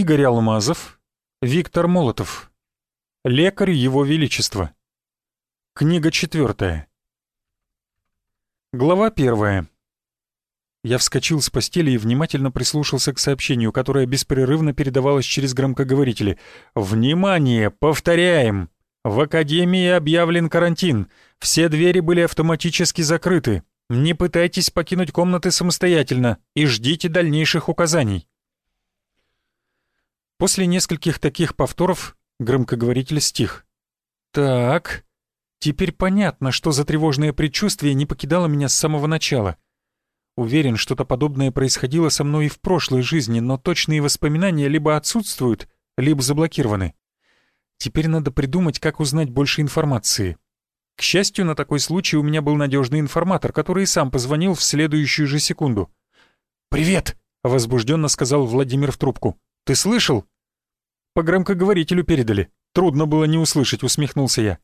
Игорь Алмазов, Виктор Молотов. Лекарь Его Величества. Книга четвертая. Глава первая. Я вскочил с постели и внимательно прислушался к сообщению, которое беспрерывно передавалось через громкоговорители. «Внимание! Повторяем! В Академии объявлен карантин. Все двери были автоматически закрыты. Не пытайтесь покинуть комнаты самостоятельно и ждите дальнейших указаний». После нескольких таких повторов громкоговоритель стих. «Так, теперь понятно, что за тревожное предчувствие не покидало меня с самого начала». Уверен, что-то подобное происходило со мной и в прошлой жизни, но точные воспоминания либо отсутствуют, либо заблокированы. Теперь надо придумать, как узнать больше информации. К счастью, на такой случай у меня был надежный информатор, который и сам позвонил в следующую же секунду. «Привет!» — возбужденно сказал Владимир в трубку. «Ты слышал?» «По громкоговорителю передали. Трудно было не услышать», — усмехнулся я.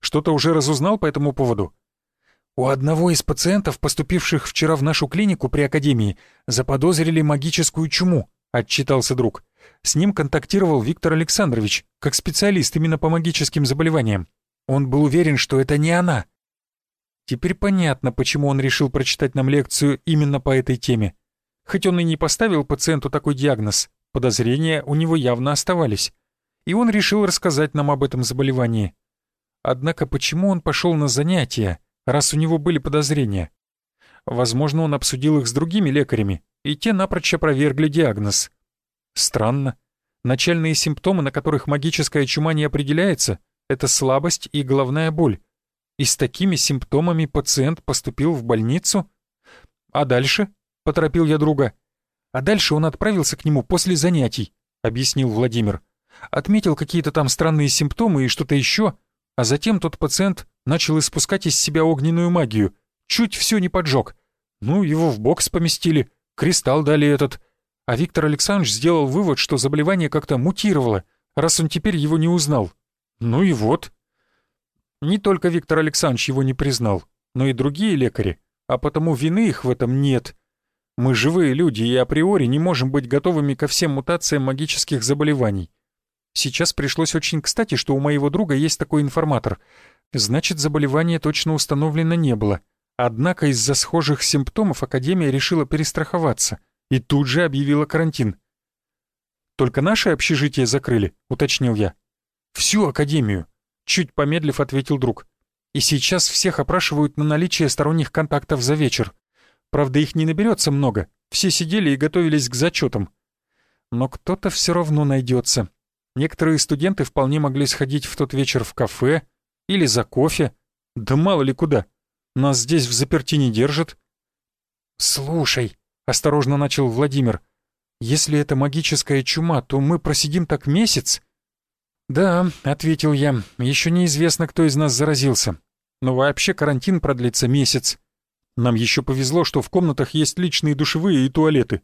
«Что-то уже разузнал по этому поводу?» У одного из пациентов, поступивших вчера в нашу клинику при Академии, заподозрили магическую чуму, отчитался друг. С ним контактировал Виктор Александрович, как специалист именно по магическим заболеваниям. Он был уверен, что это не она. Теперь понятно, почему он решил прочитать нам лекцию именно по этой теме. Хоть он и не поставил пациенту такой диагноз, подозрения у него явно оставались. И он решил рассказать нам об этом заболевании. Однако почему он пошел на занятия? раз у него были подозрения. Возможно, он обсудил их с другими лекарями, и те напрочь опровергли диагноз. Странно. Начальные симптомы, на которых магическая чума не определяется, это слабость и головная боль. И с такими симптомами пациент поступил в больницу? А дальше? — поторопил я друга. А дальше он отправился к нему после занятий, — объяснил Владимир. Отметил какие-то там странные симптомы и что-то еще, а затем тот пациент начал испускать из себя огненную магию. Чуть все не поджег. Ну, его в бокс поместили, кристалл дали этот. А Виктор Александрович сделал вывод, что заболевание как-то мутировало, раз он теперь его не узнал. Ну и вот. Не только Виктор Александрович его не признал, но и другие лекари, а потому вины их в этом нет. Мы живые люди и априори не можем быть готовыми ко всем мутациям магических заболеваний. Сейчас пришлось очень кстати, что у моего друга есть такой информатор. Значит, заболевание точно установлено не было. Однако из-за схожих симптомов Академия решила перестраховаться и тут же объявила карантин. «Только наше общежитие закрыли», — уточнил я. «Всю Академию», — чуть помедлив ответил друг. «И сейчас всех опрашивают на наличие сторонних контактов за вечер. Правда, их не наберется много, все сидели и готовились к зачетам. Но кто-то все равно найдется. Некоторые студенты вполне могли сходить в тот вечер в кафе или за кофе. Да мало ли куда. Нас здесь в заперти не держат. «Слушай», — осторожно начал Владимир, «если это магическая чума, то мы просидим так месяц?» «Да», — ответил я, — «еще неизвестно, кто из нас заразился. Но вообще карантин продлится месяц. Нам еще повезло, что в комнатах есть личные душевые и туалеты».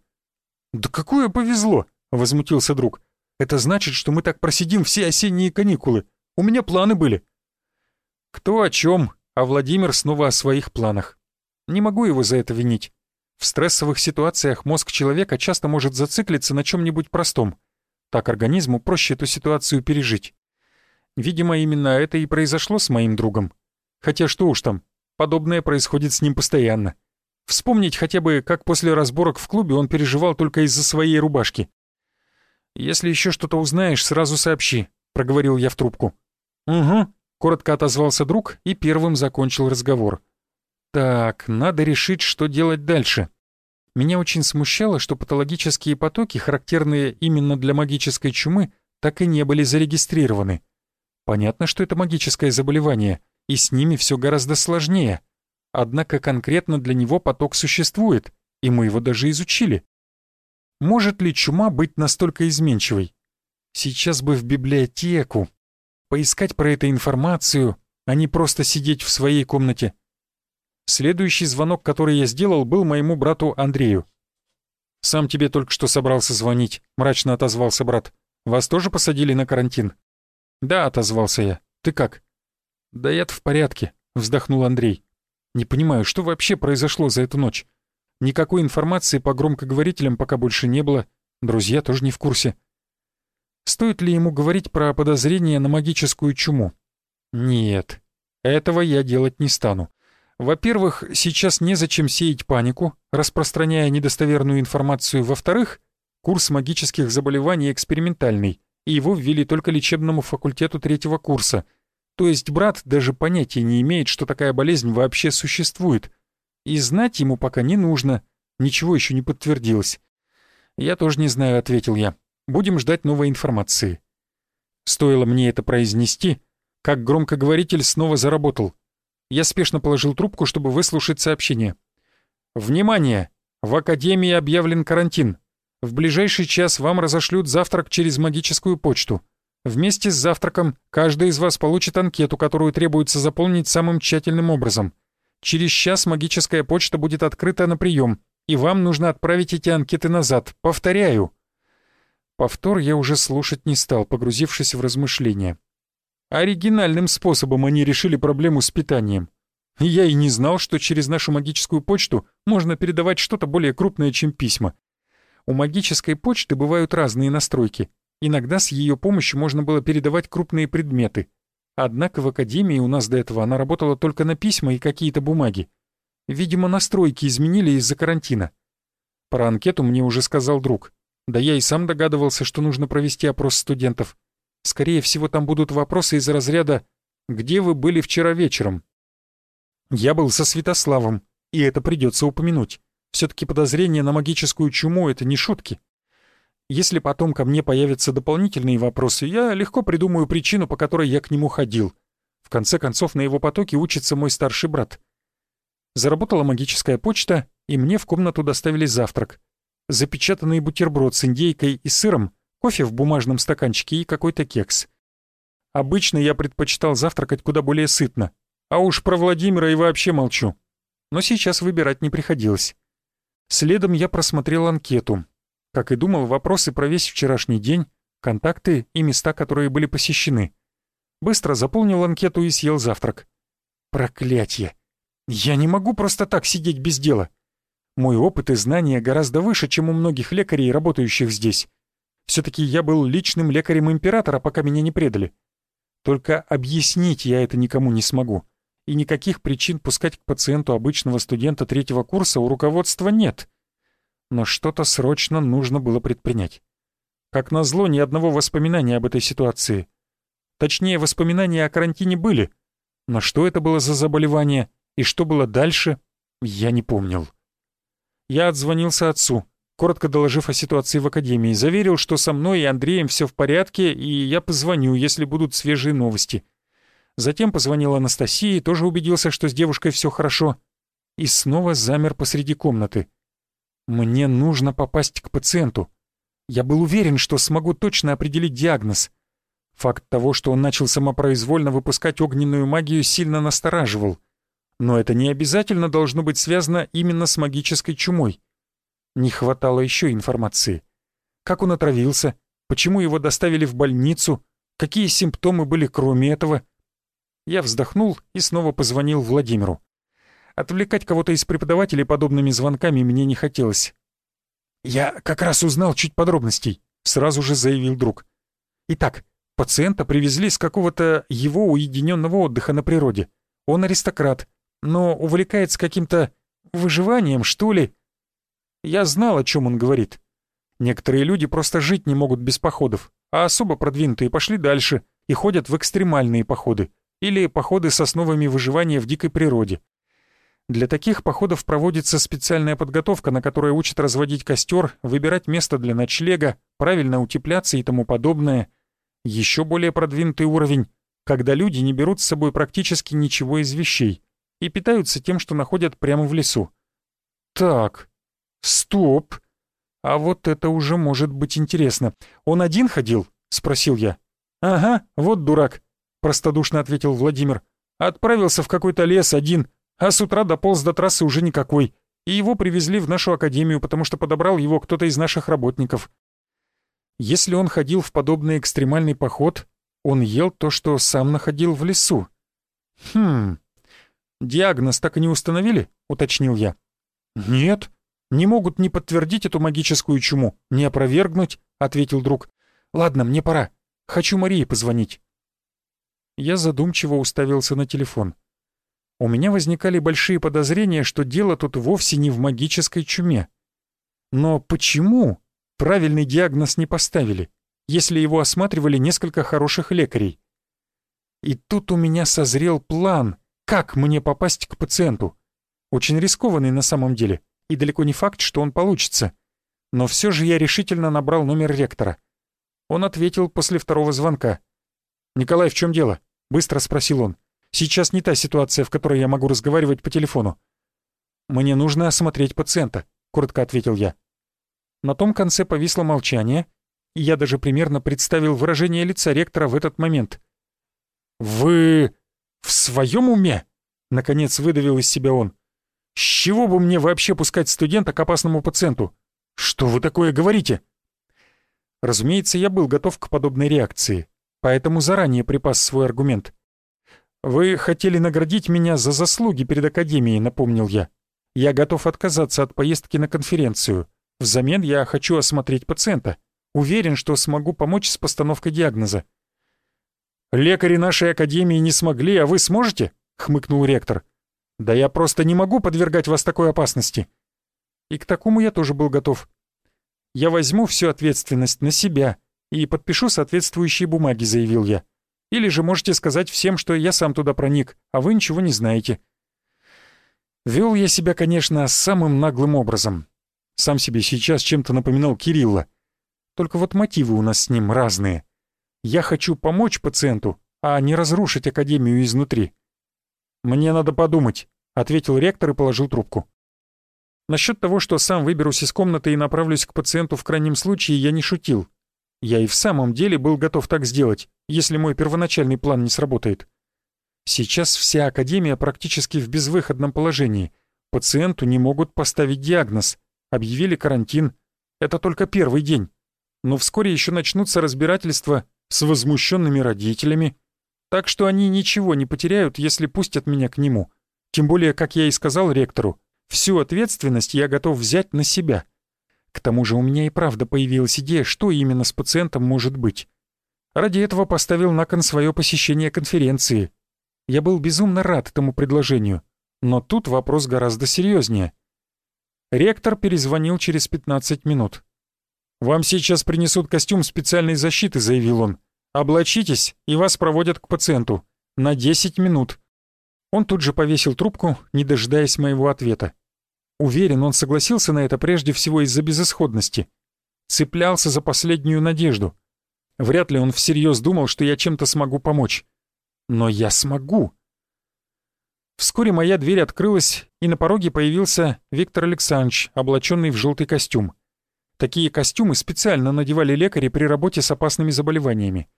«Да какое повезло?» — возмутился друг. Это значит, что мы так просидим все осенние каникулы. У меня планы были». Кто о чем, а Владимир снова о своих планах. Не могу его за это винить. В стрессовых ситуациях мозг человека часто может зациклиться на чем-нибудь простом. Так организму проще эту ситуацию пережить. Видимо, именно это и произошло с моим другом. Хотя что уж там, подобное происходит с ним постоянно. Вспомнить хотя бы, как после разборок в клубе он переживал только из-за своей рубашки. «Если еще что-то узнаешь, сразу сообщи», — проговорил я в трубку. «Угу», — коротко отозвался друг и первым закончил разговор. «Так, надо решить, что делать дальше». Меня очень смущало, что патологические потоки, характерные именно для магической чумы, так и не были зарегистрированы. Понятно, что это магическое заболевание, и с ними все гораздо сложнее. Однако конкретно для него поток существует, и мы его даже изучили. Может ли чума быть настолько изменчивой? Сейчас бы в библиотеку, поискать про это информацию, а не просто сидеть в своей комнате. Следующий звонок, который я сделал, был моему брату Андрею. «Сам тебе только что собрался звонить», — мрачно отозвался брат. «Вас тоже посадили на карантин?» «Да», — отозвался я. «Ты как?» «Да я-то в порядке», — вздохнул Андрей. «Не понимаю, что вообще произошло за эту ночь? Никакой информации по громкоговорителям пока больше не было, друзья тоже не в курсе. Стоит ли ему говорить про подозрение на магическую чуму? Нет, этого я делать не стану. Во-первых, сейчас незачем сеять панику, распространяя недостоверную информацию. Во-вторых, курс магических заболеваний экспериментальный, и его ввели только лечебному факультету третьего курса. То есть брат даже понятия не имеет, что такая болезнь вообще существует. И знать ему пока не нужно, ничего еще не подтвердилось. «Я тоже не знаю», — ответил я. «Будем ждать новой информации». Стоило мне это произнести, как громкоговоритель снова заработал. Я спешно положил трубку, чтобы выслушать сообщение. «Внимание! В Академии объявлен карантин. В ближайший час вам разошлют завтрак через магическую почту. Вместе с завтраком каждый из вас получит анкету, которую требуется заполнить самым тщательным образом. Через час магическая почта будет открыта на прием, и вам нужно отправить эти анкеты назад. Повторяю». Повтор я уже слушать не стал, погрузившись в размышления. Оригинальным способом они решили проблему с питанием. Я и не знал, что через нашу магическую почту можно передавать что-то более крупное, чем письма. У магической почты бывают разные настройки. Иногда с ее помощью можно было передавать крупные предметы. Однако в академии у нас до этого она работала только на письма и какие-то бумаги. Видимо, настройки изменили из-за карантина. Про анкету мне уже сказал друг. Да я и сам догадывался, что нужно провести опрос студентов. Скорее всего, там будут вопросы из разряда «Где вы были вчера вечером?» Я был со Святославом, и это придется упомянуть. Все-таки подозрение на магическую чуму — это не шутки. Если потом ко мне появятся дополнительные вопросы, я легко придумаю причину, по которой я к нему ходил. В конце концов, на его потоке учится мой старший брат. Заработала магическая почта, и мне в комнату доставили завтрак. Запечатанный бутерброд с индейкой и сыром — кофе в бумажном стаканчике и какой-то кекс. Обычно я предпочитал завтракать куда более сытно, а уж про Владимира и вообще молчу. Но сейчас выбирать не приходилось. Следом я просмотрел анкету. Как и думал, вопросы про весь вчерашний день, контакты и места, которые были посещены. Быстро заполнил анкету и съел завтрак. Проклятье! Я не могу просто так сидеть без дела. Мой опыт и знания гораздо выше, чем у многих лекарей, работающих здесь. Все-таки я был личным лекарем императора, пока меня не предали. Только объяснить я это никому не смогу. И никаких причин пускать к пациенту обычного студента третьего курса у руководства нет. Но что-то срочно нужно было предпринять. Как назло, ни одного воспоминания об этой ситуации. Точнее, воспоминания о карантине были. Но что это было за заболевание и что было дальше, я не помнил. Я отзвонился отцу коротко доложив о ситуации в академии, заверил, что со мной и Андреем все в порядке, и я позвоню, если будут свежие новости. Затем позвонил Анастасии, тоже убедился, что с девушкой все хорошо, и снова замер посреди комнаты. Мне нужно попасть к пациенту. Я был уверен, что смогу точно определить диагноз. Факт того, что он начал самопроизвольно выпускать огненную магию, сильно настораживал. Но это не обязательно должно быть связано именно с магической чумой. Не хватало еще информации. Как он отравился, почему его доставили в больницу, какие симптомы были кроме этого. Я вздохнул и снова позвонил Владимиру. Отвлекать кого-то из преподавателей подобными звонками мне не хотелось. «Я как раз узнал чуть подробностей», — сразу же заявил друг. «Итак, пациента привезли с какого-то его уединенного отдыха на природе. Он аристократ, но увлекается каким-то выживанием, что ли, я знал, о чем он говорит. Некоторые люди просто жить не могут без походов, а особо продвинутые пошли дальше и ходят в экстремальные походы или походы с основами выживания в дикой природе. Для таких походов проводится специальная подготовка, на которой учат разводить костер, выбирать место для ночлега, правильно утепляться и тому подобное. Еще более продвинутый уровень, когда люди не берут с собой практически ничего из вещей и питаются тем, что находят прямо в лесу. Так, «Стоп! А вот это уже может быть интересно. Он один ходил?» — спросил я. «Ага, вот дурак», — простодушно ответил Владимир. «Отправился в какой-то лес один, а с утра дополз до трассы уже никакой, и его привезли в нашу академию, потому что подобрал его кто-то из наших работников. Если он ходил в подобный экстремальный поход, он ел то, что сам находил в лесу. Хм, диагноз так и не установили?» — уточнил я. «Нет», не могут ни подтвердить эту магическую чуму, ни опровергнуть», — ответил друг. Ладно, мне пора. Хочу Марии позвонить». Я задумчиво уставился на телефон. У меня возникали большие подозрения, что дело тут вовсе не в магической чуме. Но почему правильный диагноз не поставили, если его осматривали несколько хороших лекарей? И тут у меня созрел план, как мне попасть к пациенту. Очень рискованный на самом деле, и далеко не факт, что он получится. Но все же я решительно набрал номер ректора. Он ответил после второго звонка. «Николай, в чем дело?» — быстро спросил он. «Сейчас не та ситуация, в которой я могу разговаривать по телефону». «Мне нужно осмотреть пациента», — коротко ответил я. На том конце повисло молчание, и я даже примерно представил выражение лица ректора в этот момент. «Вы в своем уме?» — наконец выдавил из себя он. «С чего бы мне вообще пускать студента к опасному пациенту? Что вы такое говорите?» Разумеется, я был готов к подобной реакции, поэтому заранее припас свой аргумент. «Вы хотели наградить меня за заслуги перед Академией», — напомнил я. «Я готов отказаться от поездки на конференцию. Взамен я хочу осмотреть пациента. Уверен, что смогу помочь с постановкой диагноза». «Лекари нашей Академии не смогли, а вы сможете?» — хмыкнул ректор. «Да я просто не могу подвергать вас такой опасности». И к такому я тоже был готов. «Я возьму всю ответственность на себя и подпишу соответствующие бумаги», — заявил я. «Или же можете сказать всем, что я сам туда проник, а вы ничего не знаете». Вел я себя, конечно, самым наглым образом. Сам себе сейчас чем-то напоминал Кирилла. Только вот мотивы у нас с ним разные. Я хочу помочь пациенту, а не разрушить Академию изнутри. «Мне надо подумать», — ответил ректор и положил трубку. Насчет того, что сам выберусь из комнаты и направлюсь к пациенту в крайнем случае, я не шутил. Я и в самом деле был готов так сделать, если мой первоначальный план не сработает. Сейчас вся Академия практически в безвыходном положении. Пациенту не могут поставить диагноз. Объявили карантин. Это только первый день. Но вскоре еще начнутся разбирательства с возмущенными родителями. Так что они ничего не потеряют, если пустят меня к нему. Тем более, как я и сказал ректору, Всю ответственность я готов взять на себя. К тому же у меня и правда появилась идея, что именно с пациентом может быть. Ради этого поставил на кон свое посещение конференции. Я был безумно рад этому предложению, но тут вопрос гораздо серьезнее. Ректор перезвонил через 15 минут. «Вам сейчас принесут костюм специальной защиты», — заявил он. «Облачитесь, и вас проводят к пациенту. На 10 минут». Он тут же повесил трубку, не дожидаясь моего ответа. Уверен, он согласился на это прежде всего из-за безысходности. Цеплялся за последнюю надежду. Вряд ли он всерьез думал, что я чем-то смогу помочь. Но я смогу. Вскоре моя дверь открылась, и на пороге появился Виктор Александрович, облаченный в желтый костюм. Такие костюмы специально надевали лекари при работе с опасными заболеваниями.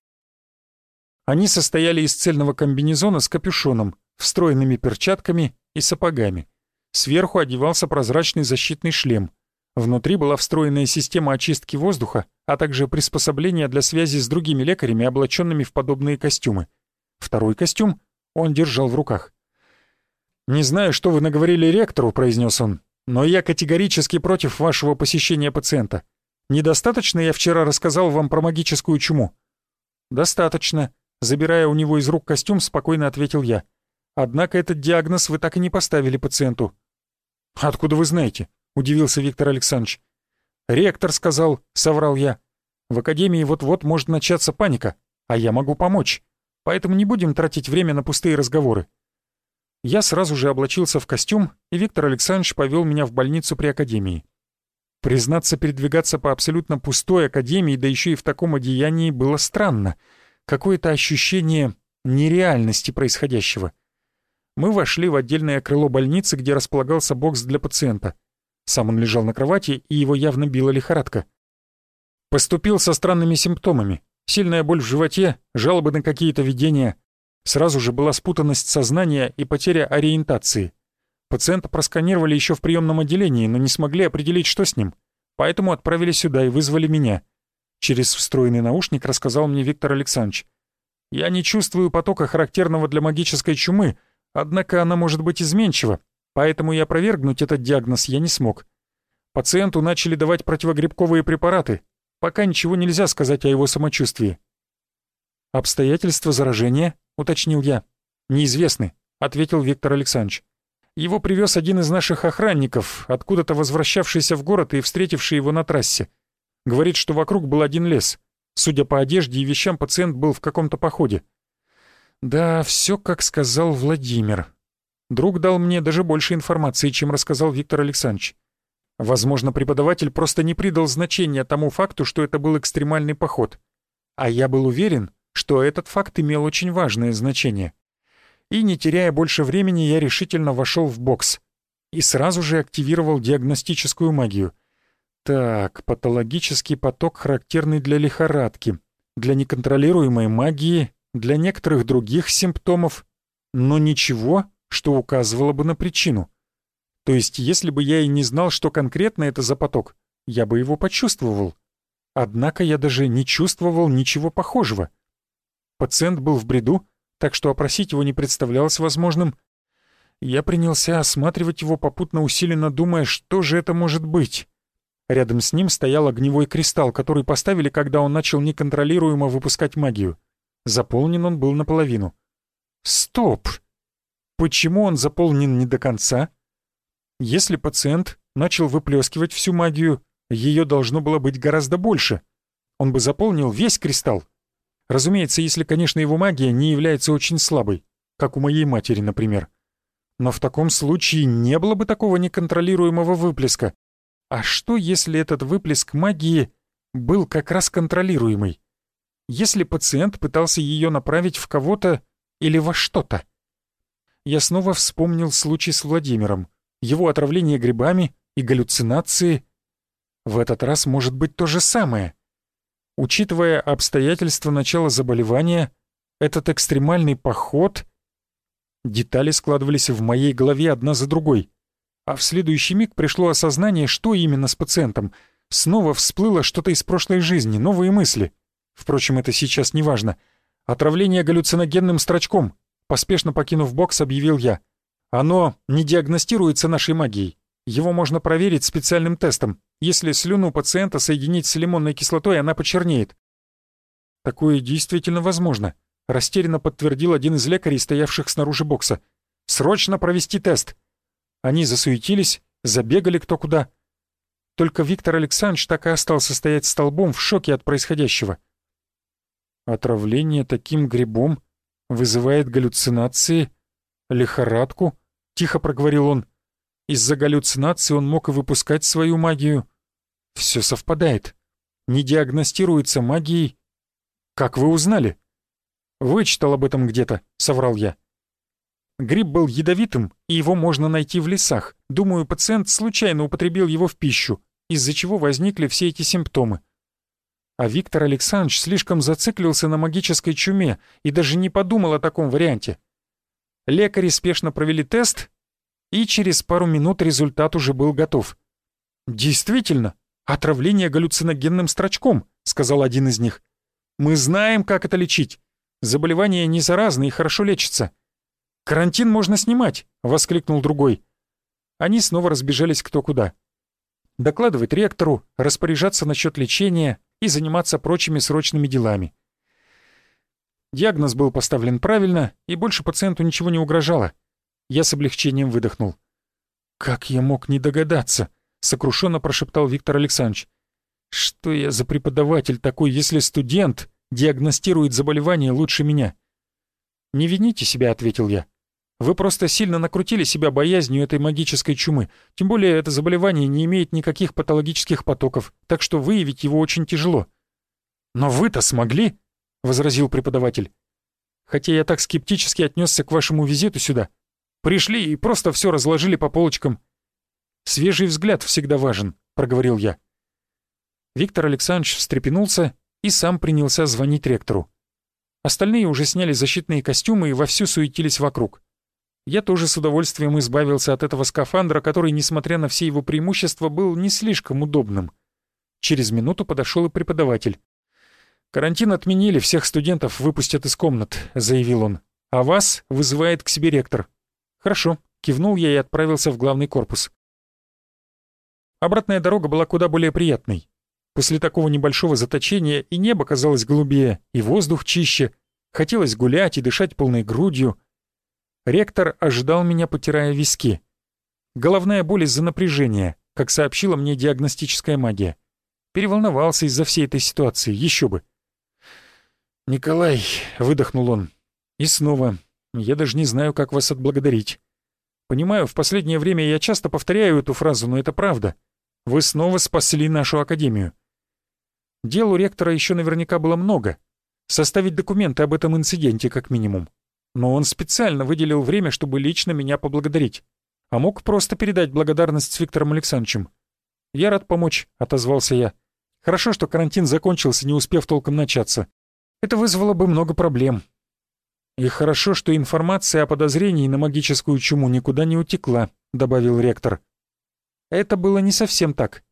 Они состояли из цельного комбинезона с капюшоном, встроенными перчатками и сапогами. Сверху одевался прозрачный защитный шлем. Внутри была встроенная система очистки воздуха, а также приспособления для связи с другими лекарями, облаченными в подобные костюмы. Второй костюм он держал в руках. «Не знаю, что вы наговорили ректору», — произнес он, «но я категорически против вашего посещения пациента. Недостаточно я вчера рассказал вам про магическую чуму?» «Достаточно», — забирая у него из рук костюм, спокойно ответил я. «Однако этот диагноз вы так и не поставили пациенту. «Откуда вы знаете?» — удивился Виктор Александрович. «Ректор сказал», — соврал я. «В академии вот-вот может начаться паника, а я могу помочь. Поэтому не будем тратить время на пустые разговоры». Я сразу же облачился в костюм, и Виктор Александрович повел меня в больницу при академии. Признаться, передвигаться по абсолютно пустой академии, да еще и в таком одеянии, было странно. Какое-то ощущение нереальности происходящего — мы вошли в отдельное крыло больницы, где располагался бокс для пациента. Сам он лежал на кровати, и его явно била лихорадка. Поступил со странными симптомами. Сильная боль в животе, жалобы на какие-то видения. Сразу же была спутанность сознания и потеря ориентации. Пациента просканировали еще в приемном отделении, но не смогли определить, что с ним. Поэтому отправили сюда и вызвали меня. Через встроенный наушник рассказал мне Виктор Александрович. «Я не чувствую потока, характерного для магической чумы, Однако она может быть изменчива, поэтому и опровергнуть этот диагноз я не смог. Пациенту начали давать противогрибковые препараты, Пока ничего нельзя сказать о его самочувствии. «Обстоятельства заражения?» — уточнил я. «Неизвестны», — ответил Виктор Александрович. «Его привез один из наших охранников, откуда-то возвращавшийся в город и встретивший его на трассе. Говорит, что вокруг был один лес. Судя по одежде и вещам, пациент был в каком-то походе. Да, все, как сказал Владимир. Друг дал мне даже больше информации, чем рассказал Виктор Александрович. Возможно, преподаватель просто не придал значения тому факту, что это был экстремальный поход. А я был уверен, что этот факт имел очень важное значение. И не теряя больше времени, я решительно вошел в бокс и сразу же активировал диагностическую магию. Так, патологический поток характерный для лихорадки, для неконтролируемой магии, для некоторых других симптомов, но ничего, что указывало бы на причину. То есть, если бы я и не знал, что конкретно это за поток, я бы его почувствовал. Однако я даже не чувствовал ничего похожего. Пациент был в бреду, так что опросить его не представлялось возможным. Я принялся осматривать его, попутно усиленно думая, что же это может быть. Рядом с ним стоял огневой кристалл, который поставили, когда он начал неконтролируемо выпускать магию. Заполнен он был наполовину. Стоп! Почему он заполнен не до конца? Если пациент начал выплескивать всю магию, ее должно было быть гораздо больше. Он бы заполнил весь кристалл. Разумеется, если, конечно, его магия не является очень слабой, как у моей матери, например. Но в таком случае не было бы такого неконтролируемого выплеска. А что, если этот выплеск магии был как раз контролируемый? Если пациент пытался ее направить в кого-то или во что-то? Я снова вспомнил случай с Владимиром, его отравление грибами и галлюцинации. В этот раз может быть то же самое — Учитывая обстоятельства начала заболевания, этот экстремальный поход... Детали складывались в моей голове одна за другой. А в следующий миг пришло осознание, что именно с пациентом. Снова всплыло что-то из прошлой жизни, новые мысли. Впрочем, это сейчас не важно. Отравление галлюциногенным строчком. Поспешно покинув бокс, объявил я. Оно не диагностируется нашей магией. Его можно проверить специальным тестом. Если слюну пациента соединить с лимонной кислотой, она почернеет. Такое действительно возможно, растерянно подтвердил один из лекарей, стоявших снаружи бокса. Срочно провести тест. Они засуетились, забегали кто куда. Только Виктор Александрович так и остался стоять столбом в шоке от происходящего. Отравление таким грибом вызывает галлюцинации, лихорадку, тихо проговорил он. Из-за галлюцинации он мог и выпускать свою магию. Все совпадает. Не диагностируется магией. Как вы узнали? Вычитал об этом где-то, соврал я. Гриб был ядовитым, и его можно найти в лесах. Думаю, пациент случайно употребил его в пищу, из-за чего возникли все эти симптомы. А Виктор Александрович слишком зациклился на магической чуме и даже не подумал о таком варианте. Лекари спешно провели тест, и через пару минут результат уже был готов. «Действительно, отравление галлюциногенным строчком», — сказал один из них. «Мы знаем, как это лечить. Заболевание не заразное и хорошо лечится». «Карантин можно снимать», — воскликнул другой. Они снова разбежались кто куда. Докладывать ректору, распоряжаться насчет лечения и заниматься прочими срочными делами. Диагноз был поставлен правильно, и больше пациенту ничего не угрожало. Я с облегчением выдохнул. «Как я мог не догадаться?» — сокрушенно прошептал Виктор Александрович. «Что я за преподаватель такой, если студент диагностирует заболевание лучше меня?» «Не вините себя», — ответил я. «Вы просто сильно накрутили себя боязнью этой магической чумы. Тем более это заболевание не имеет никаких патологических потоков, так что выявить его очень тяжело». «Но вы-то смогли?» — возразил преподаватель. «Хотя я так скептически отнесся к вашему визиту сюда, Пришли и просто все разложили по полочкам. «Свежий взгляд всегда важен», — проговорил я. Виктор Александрович встрепенулся и сам принялся звонить ректору. Остальные уже сняли защитные костюмы и вовсю суетились вокруг. Я тоже с удовольствием избавился от этого скафандра, который, несмотря на все его преимущества, был не слишком удобным. Через минуту подошел и преподаватель. «Карантин отменили, всех студентов выпустят из комнат», — заявил он. «А вас вызывает к себе ректор. «Хорошо», — кивнул я и отправился в главный корпус. Обратная дорога была куда более приятной. После такого небольшого заточения и небо казалось голубее, и воздух чище. Хотелось гулять и дышать полной грудью. Ректор ожидал меня, потирая виски. Головная боль из-за напряжения, как сообщила мне диагностическая магия. Переволновался из-за всей этой ситуации, еще бы. «Николай», — выдохнул он, — «и снова, я даже не знаю, как вас отблагодарить. Понимаю, в последнее время я часто повторяю эту фразу, но это правда. Вы снова спасли нашу академию. Дел у ректора еще наверняка было много. Составить документы об этом инциденте как минимум. Но он специально выделил время, чтобы лично меня поблагодарить. А мог просто передать благодарность с Виктором Александровичем. «Я рад помочь», — отозвался я. «Хорошо, что карантин закончился, не успев толком начаться. Это вызвало бы много проблем. И хорошо, что информация о подозрении на магическую чуму никуда не утекла», — добавил ректор. Это было не совсем так.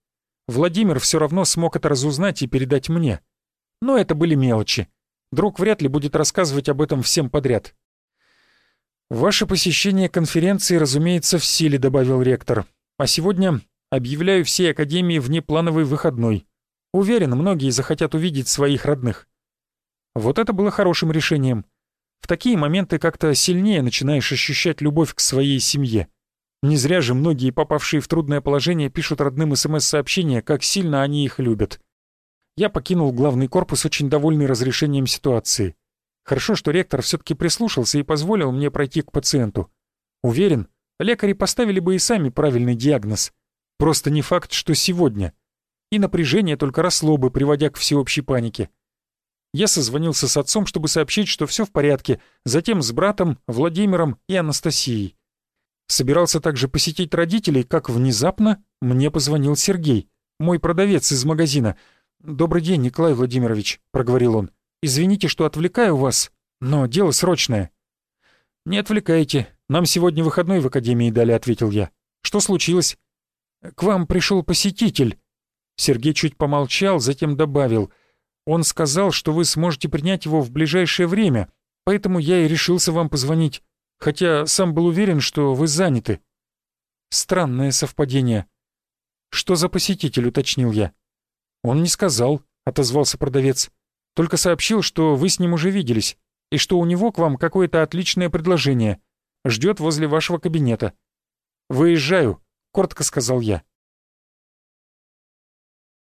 Владимир все равно смог это разузнать и передать мне. Но это были мелочи. Друг вряд ли будет рассказывать об этом всем подряд. «Ваше посещение конференции, разумеется, в силе», — добавил ректор. «А сегодня объявляю всей Академии внеплановый выходной. Уверен, многие захотят увидеть своих родных». Вот это было хорошим решением. В такие моменты как-то сильнее начинаешь ощущать любовь к своей семье. Не зря же многие, попавшие в трудное положение, пишут родным СМС-сообщения, как сильно они их любят. Я покинул главный корпус, очень довольный разрешением ситуации. Хорошо, что ректор все-таки прислушался и позволил мне пройти к пациенту. Уверен, лекари поставили бы и сами правильный диагноз. Просто не факт, что сегодня. И напряжение только росло бы, приводя к всеобщей панике. Я созвонился с отцом, чтобы сообщить, что все в порядке, затем с братом, Владимиром и Анастасией. Собирался также посетить родителей, как внезапно мне позвонил Сергей, мой продавец из магазина. «Добрый день, Николай Владимирович», — проговорил он. «Извините, что отвлекаю вас, но дело срочное». «Не отвлекайте. Нам сегодня выходной в академии дали», — ответил я. «Что случилось?» «К вам пришел посетитель». Сергей чуть помолчал, затем добавил. «Он сказал, что вы сможете принять его в ближайшее время, поэтому я и решился вам позвонить хотя сам был уверен, что вы заняты. Странное совпадение. Что за посетитель, уточнил я. Он не сказал, отозвался продавец. Только сообщил, что вы с ним уже виделись, и что у него к вам какое-то отличное предложение. Ждет возле вашего кабинета. «Выезжаю», — коротко сказал я.